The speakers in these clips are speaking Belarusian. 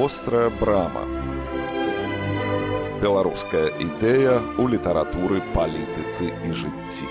вострая брама. Беларуская ідэя ў літаратуры палітыцы і жыцці.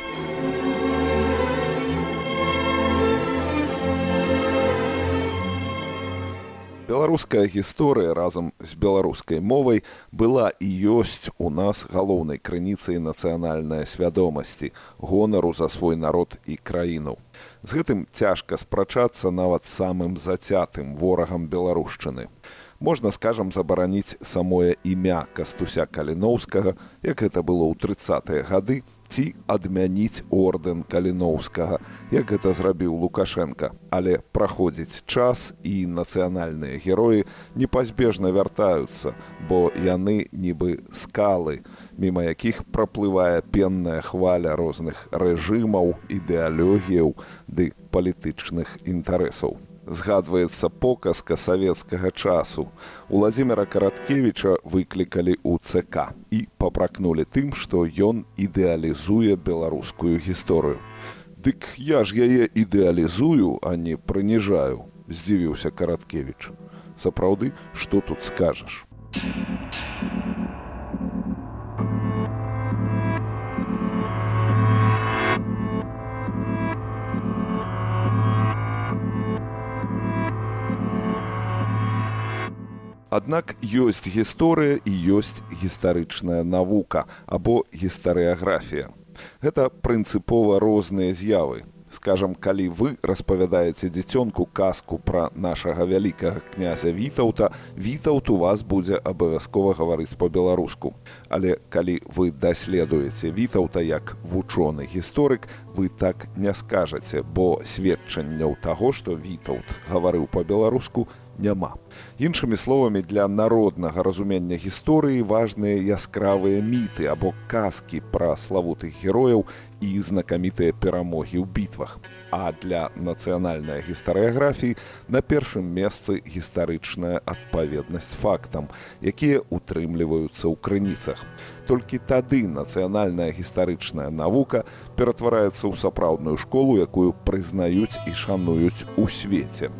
Беларуская гісторыя разам з беларускай мовай была і ёсць у нас галоўнай крыніцай нацыянальнай свядомасці гонару за свой народ і краіну. З гэтым цяжка спрачацца нават самым зацятым ворагам беларушчыны можна скажам забараніць самое імя кастуся каліноўскага як гэта было ў трыцатыя гады ці адмяніць ордэн каліноўскага як гэта зрабіў лукашенко. Але праходзіць час і нацыянальныя героі непазбежна вяртаюцца бо яны нібы скалы міма якіх праплывае пенная хваля розных рэжымаў ідэалогіяў ды палітычных інтарэсаў згадваецца показка савецкага часу. Уладзіміра Караткевіча выклікалі ў ЦК і папракнулі тым, што ён ідэалізуе беларускую гісторыю. Дык я ж яе ідэалізую, а не прыніжаю, здзівіўся Караткевіч. Сапраўды, што тут скажаш? Аднак ёсць гісторыя і ёсць гістарычная навука або гістарыяграфія. Гэта прынцыпова розныя з'явы. Скажам, калі вы распавядаеце дзіцёнку казку пра нашага вялікага князя Вітаўта, Вітаўт у вас будзе абавязкова гаварыць па-беларуску. Але калі вы даследуеце Вітаўта як вучоны гісторык, вы так не скажаце, бо сведчанняў таго, што Вітаўт гаварыў па-беларуску, няма. Іншымі словамі для народнага разумення гісторыі важныя яскравыя міты або казкі пра славутых герояў і знакамітыя перамогі ў бітвах. А для нацыянальнай гістарыяграфіі на першым месцы гістарычная адпаведнасць фактам, якія утрымліваюцца ў крыніцах. Толькі тады нацыянальная гістарычная навука ператвараецца ў сапраўдную школу, якую прызнаюць і шануюць у свеце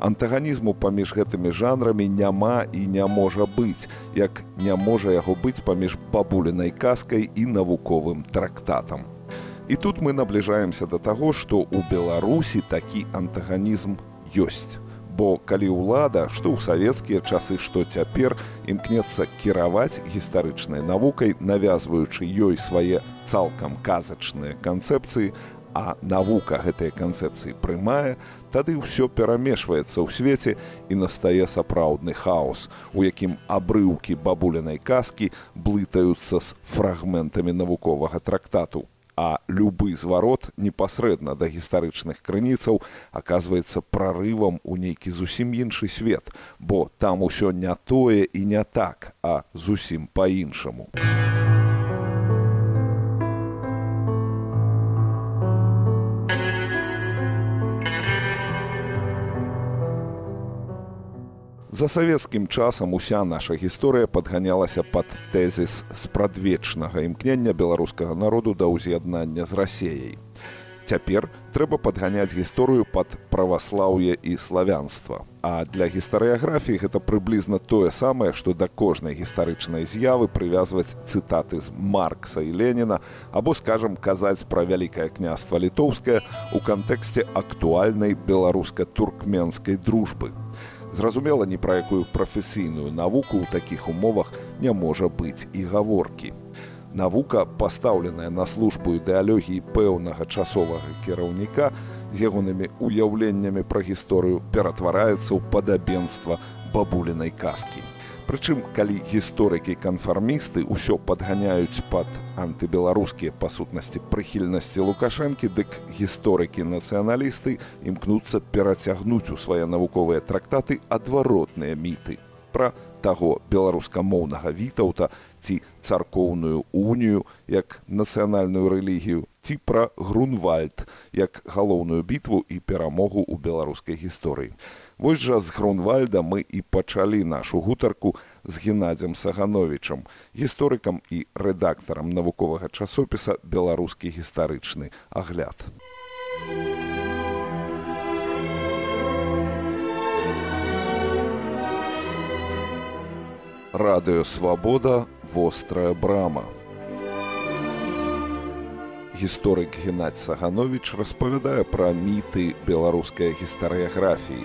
антаганізму паміж гэтымі жанрамі няма і не можа быць, як не можа яго быць паміж бабулінай казкай і навуковым трактатам. І тут мы набліжаемся да таго, што ў Беларусі такі антаганізм ёсць. Бо калі ўлада, што ў савецкія часы, што цяпер імкнецца кіраваць гістарычнай навукай, навязваючы ёй свае цалкам казачныя канцэпцыі, а навука гэтыя канцэпцыі прымае, тады ўсё перамешваецца ў свеце і настае сапраўдны хаос, у якім абрыўкі бабулінай казкі блытаюцца з фрагментамі навуковага трактату. А любы зварот непасрэдна да гістарычных крыніцаў аказваецца прарывам у нейкі зусім іншы свет, бо там усё не тое і не так, а зусім па-іншаму. За савецкім часам уся наша гісторыя падганялася пад тэзіс спрадвечнага імкнення беларускага народу да ўз'яднання з рассеяй. Цяпер трэба падганяць гісторыю пад праваслаўе і славянства. А для гістарыяграфіі гэта прыблізна тое самае, што да кожнай гістарычнай з'явы прывязваць цытаты з Маркса і Леніна або скажам казаць пра вялікае княства літоўскае ў кантэксце актуальнай беларуска-туркменскай дружбы. Зразумела, ні пра якую прафесійную навуку ў такіх умовах не можа быць і гаворкі. Навука, пастаўленая на службу ідэалогіі пэўнага часовага кіраўніка з ягонымі уяўленнямі пра гісторыю ператвараецца ў падабенства бабулінай казкі. Прычым, калі гісторыкі канфармісты ўсё падганяюць пад антыбеларускія па сутнасці прыхільнасці лукашэнкі, дык гісторыкі-нацыяналісты імкнуцца перацягнуць у свае навуковыя трактаты адваротныя міты пра таго беларускамоўнага вітаўта ці царкоўную унію як нацыянальную рэлігію ці пра грунвальд як галоўную бітву і перамогу ў беларускай гісторыі. Вось жа з Грунвальда мы і пачалі нашу гутарку з геннадзем Сагановічам, гісторыкам і рэдактарам навуковага часопіса беларускі гістарычны агляд. радыё свабода вострая брама гісторык геннадзь саганович распавядае пра міты беларускай гістарыяграфіі.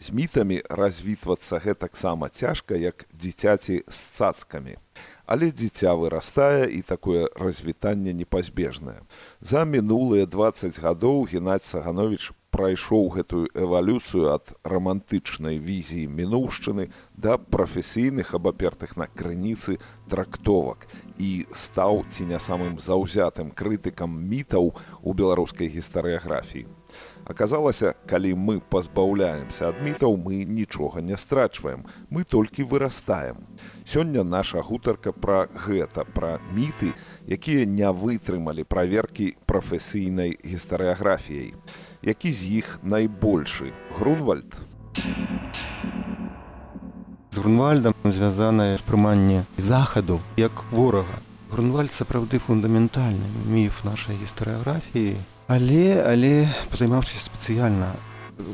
З мітамі развітвацца гэтаксама цяжка як дзіцяці з цацкамі. Але дзіця вырастае і такое развітанне непазбежнае. За мінулыя 20 гадоў геннадзь саганович прайшоў гэтую эвалюцыю ад рамантычнай візіі мінуўшчыны да прафесійных абапертых на крыніцы трактовак і стаў ці не самым заўзятым крытыкам мітаў у беларускай гістарыяграфіі. Аказалася, калі мы пазбаўляемся ад мітаў, мы нічога не страчваем, мы толькі вырастаем. Сёння наша гутарка пра гэта, пра міты, якія не вытрымалі праверкі прафесійнай гістарыяграфіяй які з іх найбольшы? Грунвальд. З грунвальдам звязанае прыманне захаду як ворага грунвальд сапраўды фундаментальны міф нашай гістарыяграфіі але але займаўшыся спецыяльна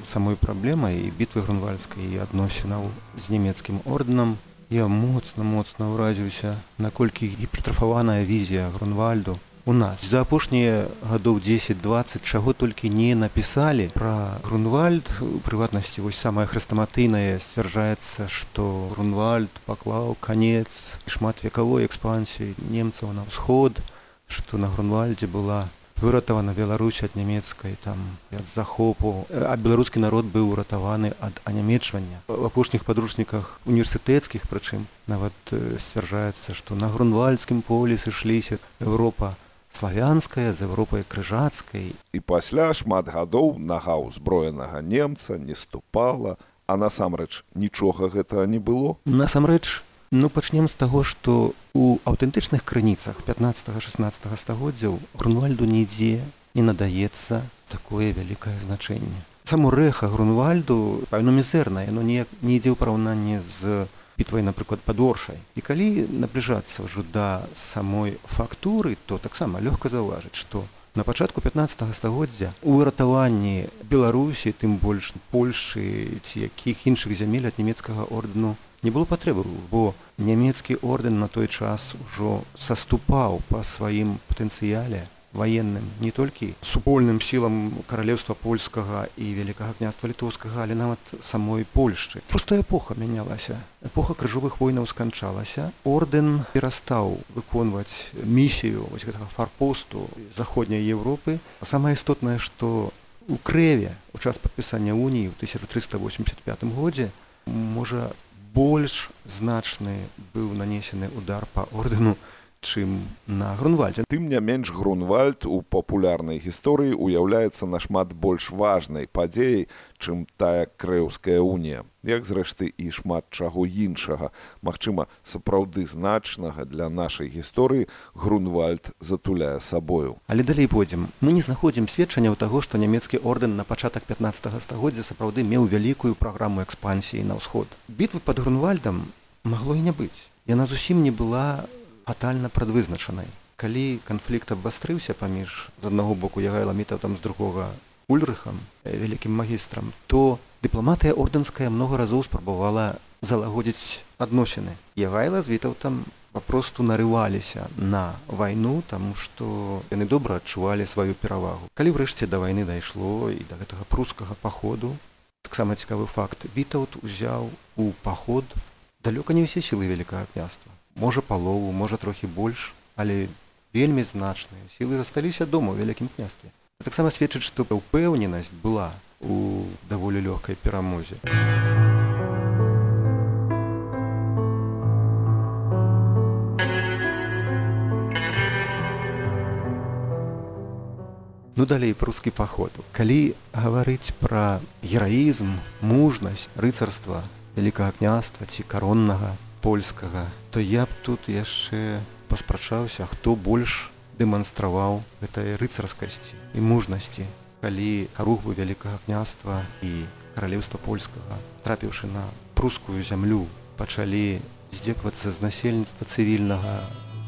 самой праблемай і бітвы грунвальскай і адносінаў з нямецкім ордэнам я моцна моцна ўразіўся наколькі гіпертрафаваная візія грунвальду у нас. За апошнія гадоў 10-20 чаго толькі не напісалі. Пра грунвальд прыватнасці вось самае хрыстаматыйнае сцвярджаецца што грунвальд паклаў канец шматвекавой экспансіі немцаў на ўсход што на грунвальдзе была выратавана беларусь ад нямецкай там ад захопу. А беларускі народ быў уратаваны ад анямечвання. В апошніх падручніках універсітэцкіх прычым нават сцвярджаецца што на грунвальдскім полі сышліся Еўропа славянская з Еўропай крыжацкай. І пасля шмат гадоў нага ўзброенага немца не ступала а насамрэч нічога гэтага не было. Насамрэч ну пачнем з таго што у аўтэнтычных крыніцах 15 16 стагоддзяў грунвальду нідзе не надаецца такое вялікае значэнне. Саму рэха грунвальду пэўна мізэрна яно неяк не ідзе ў параўнанні з бітвай напрыклад падоршай і калі набліжацца ўжо да самой фактуры то таксама лёгка заўважыць што на пачатку 15 стагоддзя у выратаванні беларусі тым больш польшы ці якіх іншых зямель ад нямецкага ордэну не было патрэбы бо нямецкі ордэн на той час ужо саступаў па сваім патэнцыяле ваенным не толькі супольным сілам каралеўства польскага і вялікага княства літоўскага але нават самой польшчы просто эпоха мянялася эпоха крыжовых войнаў сканчалася. Ордэн перастаў выконваць місію вось гэтага фарпосту заходняй Европы. А самае істотнае што у крэве у час падпісання уніі ў 1385 годзе можа больш значны быў нанесены удар па ордэну чым на грунвальдзе тым не менш грунвальд у папулярнай гісторыі ўяўляецца нашмат больш важнай падзеяй чым тая крэўская унія. Як зрэшты і шмат чаго іншага. Мачыма сапраўды значнага для нашай гісторыі грунвальд затуляе сабою. Але далей пойдзем. Мы не знаходзім сведчанняў таго што нямецкі ордэн на пачатак 15 стагоддзя сапраўды меў вялікую праграму экспансіі на ўсход. Бітвы под грунвальдам магло і не быць. Яна зусім не была у фатальна прадвызначанай. Калі канфлікт абвастрыўся паміж з аднаго боку ягайла міта там з другога ульрыхам вялікім магістрам то дыпламатыя ордэнская много разоў спрабавала залагодзіць адносіны. Ягайла звітаў там папросту нарываліся на вайну таму што яны добра адчувалі сваю перавагу. Калі ўрэшце да вайны дайшло і да гэтага прускага паходу таксама цікавы факт вітаут узяў у паход далёка не ўсе сілы вялікага княства можа палову можа трохі больш але вельмі значныя сілы засталіся дома ў вялікім княстве. Таксама сведчыць што ўпэўненасць была у даволі лёгкай перамозе. Ну далей прускі паходу калі гаварыць пра гераізм мужнасць рыцарства вялікага княства ці кароннага польскага то я б тут яшчэ паспрачаўся хто больш дэманстраваў гэтай рыцарскасці і мужнасці калі каругву вялікага княства і каралеўства польскага трапіўшы на прускую зямлю пачалі здзеквацца з насельніцтва цывільнага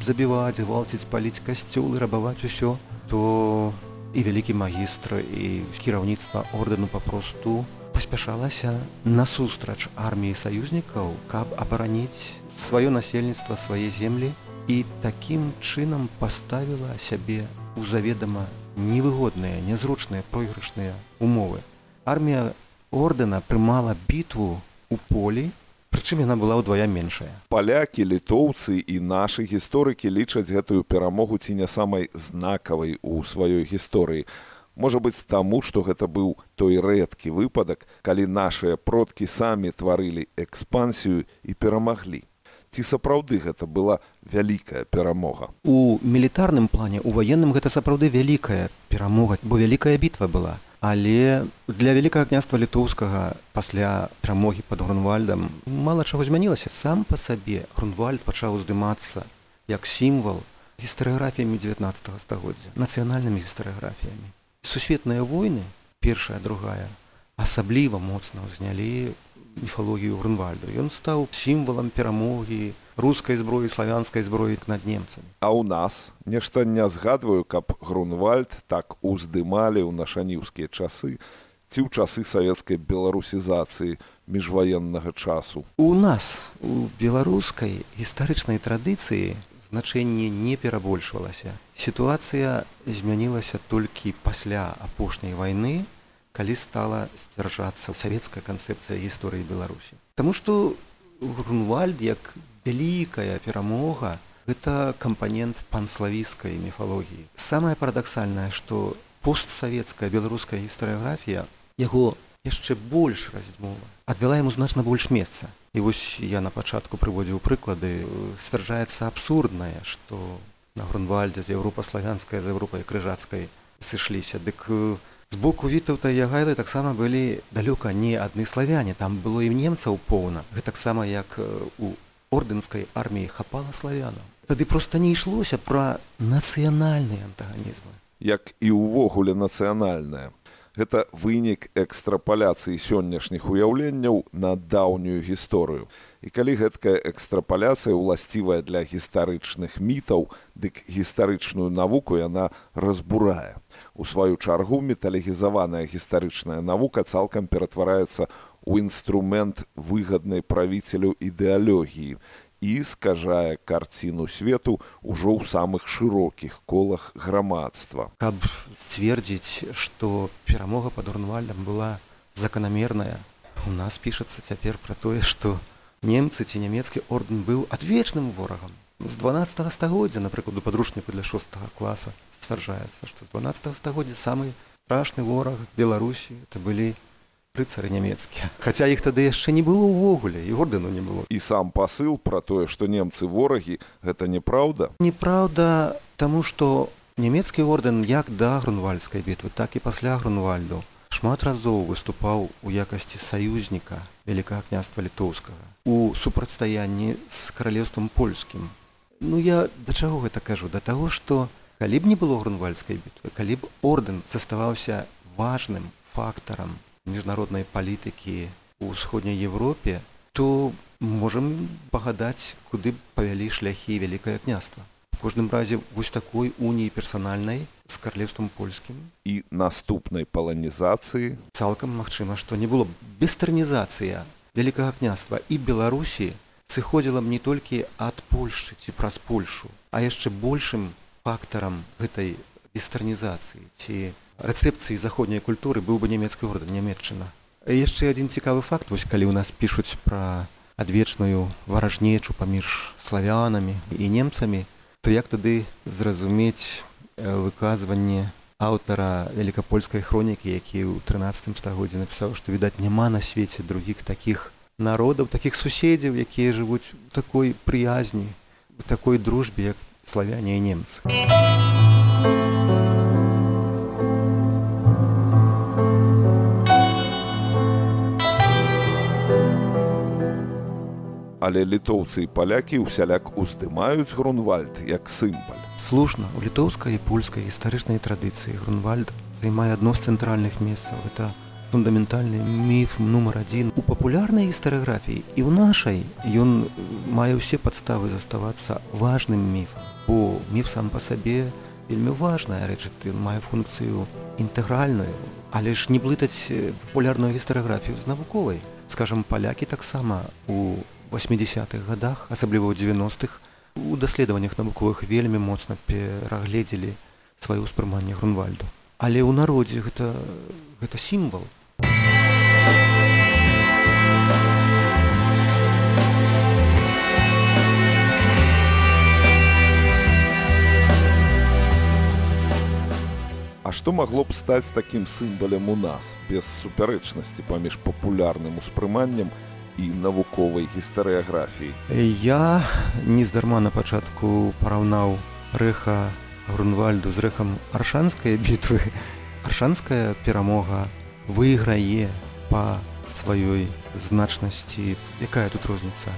забіваць гвалціць паліць касцёл і рабаваць усё то і вялікі магістры і кіраўніцтва ордэну папросту паспяшалася насустрач арміі саюзнікаў, каб абараніць сваё насельніцтва свае землі і такім чынам паставіла сябе ў заведама невыгодныя, нязручныя пройгрышныя умовы. Армія ордэна прымала бітву у полі, прычым яна была ўдвая меншая. Палякі, літоўцы і нашы гісторыкі лічаць гэтую перамогу ці не самай знакавай у сваёй гісторыі. Можа быць таму, што гэта быў той рэдкі выпадак, калі нашыя продкі самі тварылі экспансію і перамаглі. Ці сапраўды гэта была вялікая перамога? У мілітарным плане у ваенным гэта сапраўды вялікая перамога бо вялікая бітва была. Але для вялікага княства літоўскага пасля перамогі под грунвальдам мала чаго змянілася. Сам па сабе грунвальд пачаў уздымацца як сімвал гістарыграфіямі 19 стагоддзя нацыянальнымі гістарыграфіямі сусветныя войны першая другая асабліва моцна ўзнялі міфалогію Грунвальду. Ён стаў сімвалам перамогі рускай зброі славянскай зброі над немцамі. А ў нас нешта не згадваю, каб Грунвальд так уздымалі ў нашаніўскія часы ці ў часы савецкай беларусізацыі міжваеннага часу. У нас у беларускай гістарычнай традыцыі значэнне не перабольшвалася. Сітуацыя змянілася толькі пасля апошняй вайны, калі стала сцвярджацца савецкая канцэпцыя гісторыі беларусі Таму што грунвальд як вялікая перамога гэта кампанент панславійскай міфалогіі самае парадаксальнае што постсавецкая беларуская гістарыяграфія яго яшчэ больш раздзьмова адвяла яму значна больш месца. І вось я на пачатку прыводзіў прыклады сцвярджаецца абсурднае што на грунвальдзе з еўропа-славянская з еўропай крыжацкай сышліся. Дык у з боку вітаўта ягайлы таксама былі далёка не адны славяне. Там было і немцаў поўна. Гэтаксама як у ордэнскай арміі хапала славянам тады проста не ішлося пра нацыянальныя антаганізмы. Як і ўвогуле нацыянальная гэта вынік экстрапаляцыі сённяшніх уяўленняў на даўнюю гісторыю. І калі гэткая экстрапаляцыя ўласцівая для гістарычных мітаў дык гістарычную навуку яна разбурае. У сваю чаргу металегізаваная гістарычная навука цалкам ператвараецца ў інструмент выгаднай правіцелю ідэалогіі і скажае карціну свету ўжо ў самых шырокіх колах грамадства. Каб сцвердзіць, што перамога пад урнвальдам была заканамерная, у нас пішацца цяпер пра тое, што немцы ці нямецкі ордэн быў адвечным ворагам. З 12 стагоддзя, напрыклад, у падручніку для шостага класа сцвярджаецца што з 12 стагоддзя самы страшны вораг беларусі это былі рыцары нямецкія. Хаця іх тады яшчэ не было ўвогуле і ордэну не было. І сам пасыл пра тое што немцы ворагі гэта неправда неправда таму што нямецкі ордэн як да грунвальскай бітвы так і пасля грунвальду шмат разоў выступаў у якасці саюзніка вялікага княства літоўскага у супрацьстаянні з каралевствам польскім. Ну я да чаго гэта кажу? Да таго што калі б не было грунвальскай бітвы калі б ордэн заставаўся важным фактарам міжнароднай палітыкі ў усходняй Европе то можам пагадаць куды павялі шляхі вялікае княства кожным разе вось такой уніі персанальнай з карлевствам польскім і наступнай паланізацыі цалкам магчыма што не было бестарнізацыя вялікага княства і беларусі сыходзіла б не толькі ад польшчы ці праз польшу а яшчэ большым фактарам гэтай вестарнізацыі ці рэцэпцыі заходняй культуры быў бы нямецкі горад нямецчына яшчэ адзін цікавы факт вось калі ў нас пішуць пра адвечную варажнечу паміж славянамі і немцамі то як тады зразумець выказванне аўтара вялікапольскай хронікі які ў 13 стагоддзе напісаў што відаць няма на свеце другіх такіх народаў такіх суседзяў якія жывуць такой прыязні такой дружбе як славяне і немцы. Але літоўцы і палякі ўсяляк уздымаюць Грунвальд як сімбаль. Слушна, у літоўскай і польскай гістарычнай традыцыі Грунвальд займае адно з цэнтральных месцаў. Это фундаментальны міф нумар адзін у папулярнай гістарыграфіі і ў нашай ён мае ўсе падставы заставацца важным міфам бо міф сам па сабе вельмі важная рэч ты мае функцыю інтэгральную але ж не блытаць популярную гістарыяграфію з навуковай скажем палякі таксама у 80-х годах асабліва ў 90-х у даследаваннях навуковых вельмі моцна перагледзелі сваё ўспрыманне грунвальду. Але ў народзе гэта гэта сімвал. А што магло б стаць такім сімвалем у нас без супярэчнасці паміж папулярным успрыманнем і навуковай гістарыяграфіі. Я нездарма на пачатку параўнаў рэха Грунвальду з рэхам аршанскай бітвы. Аршанская перамога выйграе па сваёй значнасці, якая тут розніца.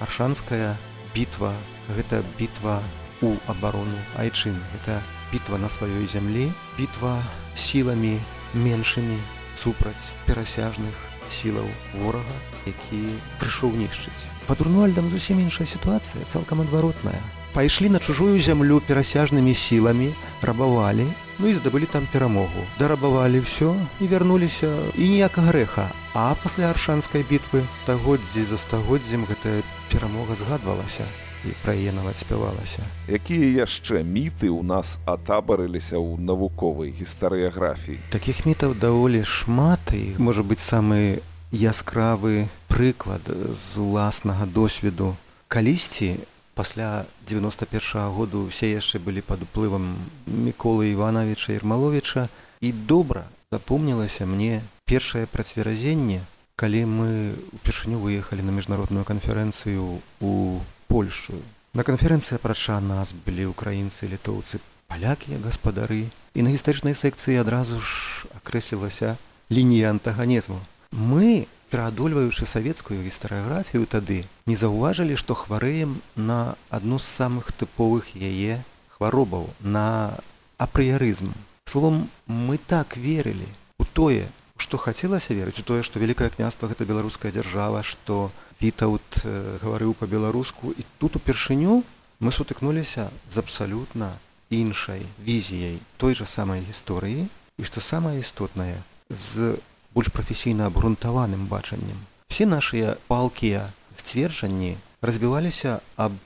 Аршанская бітва гэта бітва у абарону айчын. Гэта бітва на сваёй зямлі, бітва сіламі меншымі супраць перасяжных сілаў ворага, які прыйшоў нішчыць. Пад Рунуальдам зусім іншая сітуацыя, цалкам адваротная. Пайшлі на чужую зямлю перасяжнымі сіламі, рабавалі, ну і здабылі там перамогу. Дарабавалі ўсё і вярнуліся і ніякага грэха. А пасля аршанскай бітвы стагоддзі за стагоддзем гэтая перамога згадвалася і пра яе нават спявалася. Якія яшчэ міты ў нас атабарыліся ў навуковай гістарыяграфіі. Такіх мітаў даволі шмат і можа быць самы яскравы прыклад з уласнага досведу. Калісьці пасля 91 -го году ўсе яшчэ былі пад уплывам Міколы Івановича Ірмаловича і добра запомнілася мне першае працверазенне, калі мы упершыню выехалі на міжнародную канферэнцыю у Польшу. На канферэнцыі апрача нас былі украінцы, літоўцы, палякі, гаспадары. І на гістарычнай секцыі адразу ж акрэслілася лінія антаганезму. Мы, пераадольваючы савецкую гістарыяграфію тады, не заўважылі, што хварэем на адну з самых тыповых яе хваробаў, на апрыярызм. Словом, мы так верылі у тое, што хацелася верыць у тое, што вялікае княства гэта беларуская дзяржава, што Вітаут гаварыў па-беларуску і тут упершыню мы сутыкнуліся з абсалютна іншай візіяй той жа самай гісторыі і што самае істотнае з больш прафесійна абгрунтаваным бачаннем. Все нашыя палкія сцверджанні разбіваліся аб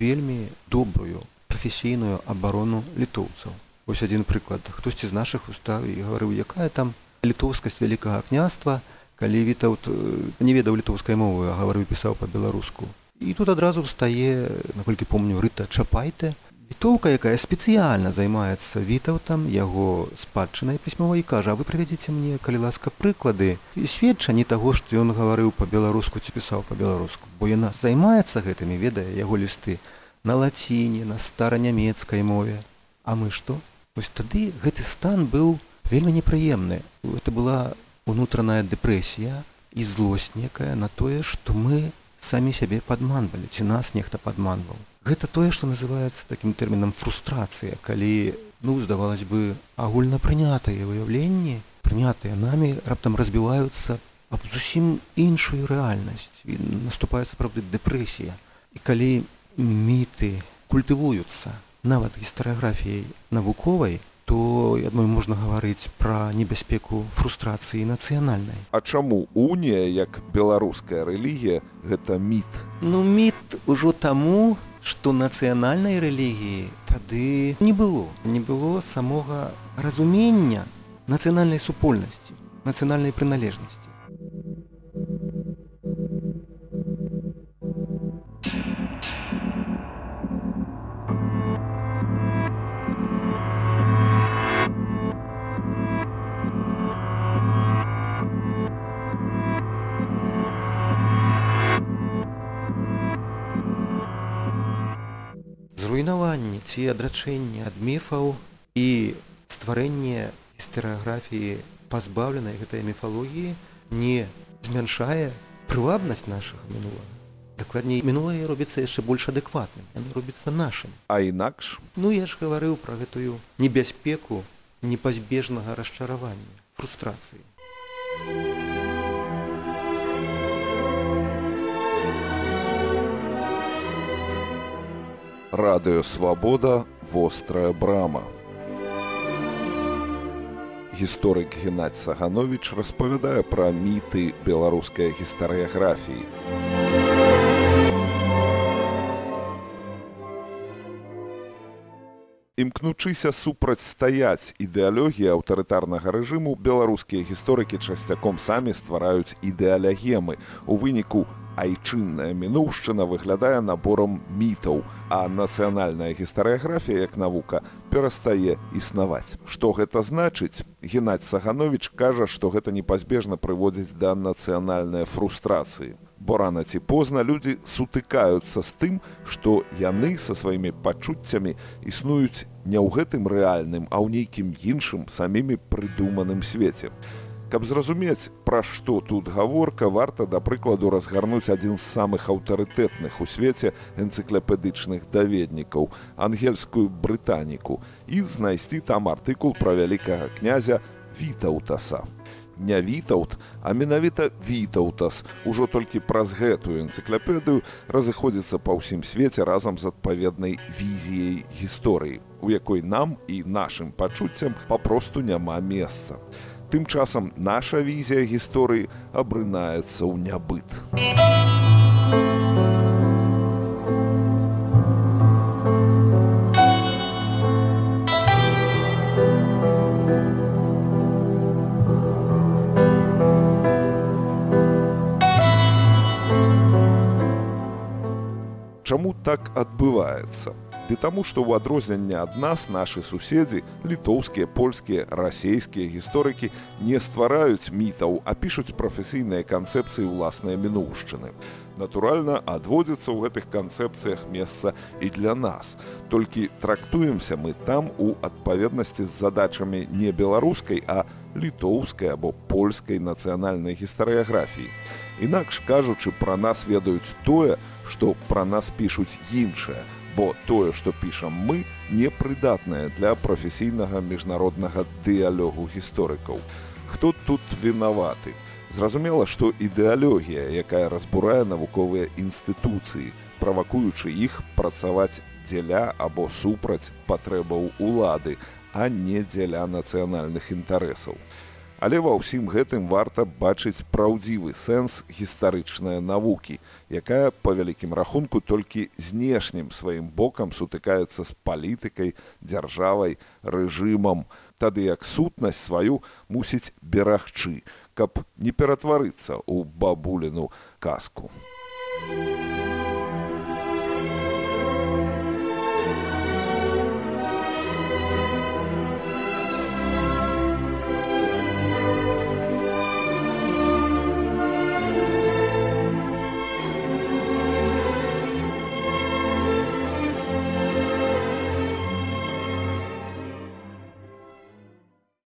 вельмі добрую прафесійную абарону літоўцаў. Вось адзін прыклад хтосьці з нашых устаў і гаварыў якая там літоўскасць вялікага княства, калі вітаў не ведаў літоўскай мовы а гаварыў пісаў па-беларуску. І тут адразу стае наколькі помню рыта чапайте. Літоўка якая спецыяльна займаецца вітаў там яго спадчынай пісьмовай кажа вы правядзіце мне калі ласка прыклады і сведчанні таго што ён гаварыў па-беларуску ці пісаў па-беларуску бо яна займаецца гэтымі ведае яго лісты на лаціне на старанямецкай мове. А мы што? Вось тады гэты стан быў вельмі непрыемны. Это была унутраная дэпрэсія і злосць некая на тое, што мы самі сябе падманвалі, ці нас нехта падманваў. Гэта тое, што называецца такім тэрмінам фрустрацыя, калі ну здавалось бы агульнапрынятыя выяўленні, прынятыя намі раптам разбіваюцца аб зусім іншую рэальнасць. І наступае сапраўды дэпрэсія. І калі міты культывуюцца нават гістарыяграфіяй навуковай, то я думаю можна гаварыць пра небяспеку фрустрацыі нацыянальнай А чаму унія як беларуская рэлігія гэта міт? Ну міт ужо таму што нацыянальнай рэлігіі тады не было. Не было самога разумення нацыянальнай супольнасці нацыянальнай прыналежнасці ці адрачэнні ад міфаў і стварэнне гістарыяграфіі пазбаўленай гэтай міфалогіі не змяншае прывабнасць нашага мінулага дакладней мінулае робіцца яшчэ больш адэкватным яно робіцца нашым а інакш ну я ж гаварыў пра гэтую небяспеку непазбежнага расчаравання фрустрацыі Радыё свабода вострая брама гісторык Геннадзь Саганович распавядае пра міты беларускай гістарыяграфіі. Імкнучыся супрацьстаяць ідэалогіі аўтарытарнага рэжыму, беларускія гісторыкі часцяком самі ствараюць ідэалягемы. У выніку айчынная мінуўшчына выглядае наборам мітаў, а нацыянальная гістарыяграфія як навука перастае існаваць. Што гэта значыць? Геннадзь Саганович кажа, што гэта непазбежна прыводзіць да нацыянальнай фрустрацыі. Бо рана ці позна людзі сутыкаюцца з тым, што яны са сваімі пачуццямі існуюць не ў гэтым рэальным, а ў нейкім іншым самімі прыдуманым свеце. Каб зразумець, пра што тут гаворка, варта, да прыкладу разгарнуць адзін з самых аўтарытэтных у свеце энцыкляпедычных даведнікаў, ангельскую брытаніку і знайсці там артыкул пра вялікага князя Вітаўтаса. Не Вітаўт, а менавіта Вітаўтас ужо толькі праз гэтую энцыкляпедыю разыходзіцца па ўсім свеце разам з адпаведнай візіяй гісторыі, у якой нам і нашым пачуццям папросту няма месца. Тым часам наша візія гісторыі абрынаецца ў нябыт. Чаму так адбываецца? Ды таму, што ў адрозненне ад нас нашы суседзі, літоўскія, польскія, расійскія гісторыкі не ствараюць мітаў, а пішуць прафесійныя канцэпцыі ўласныя мінуўшчыны. Натуральна, адводзіцца ў гэтых канцэпцыях месца і для нас. Толькі трактуемся мы там у адпаведнасці з задачамі не беларускай, а літоўскай або польскай нацыянальнай гістарыяграфіі. Інакш кажучы, пра нас ведаюць тое, што пра нас пішуць іншае, бо тое, што пішам мы, непрыдатнае для прафесійнага міжнароднага дыялогу гісторыкаў. Хто тут вінаваты? Зразумела, што ідэалогія, якая разбурае навуковыя інстытуцыі, правакуючы іх працаваць дзеля або супраць патрэбаў улады, а не дзеля нацыянальных інтарэсаў. Але ва ўсім гэтым варта бачыць праўдзівы сэнс гістарычнай навукі, якая па вялікім рахунку толькі знешнім сваім бокам сутыкаецца з палітыкай, дзяржавай, рэжымам, тады як сутнасць сваю мусіць берагчы, каб не ператварыцца ў бабуліну казку. Thank you.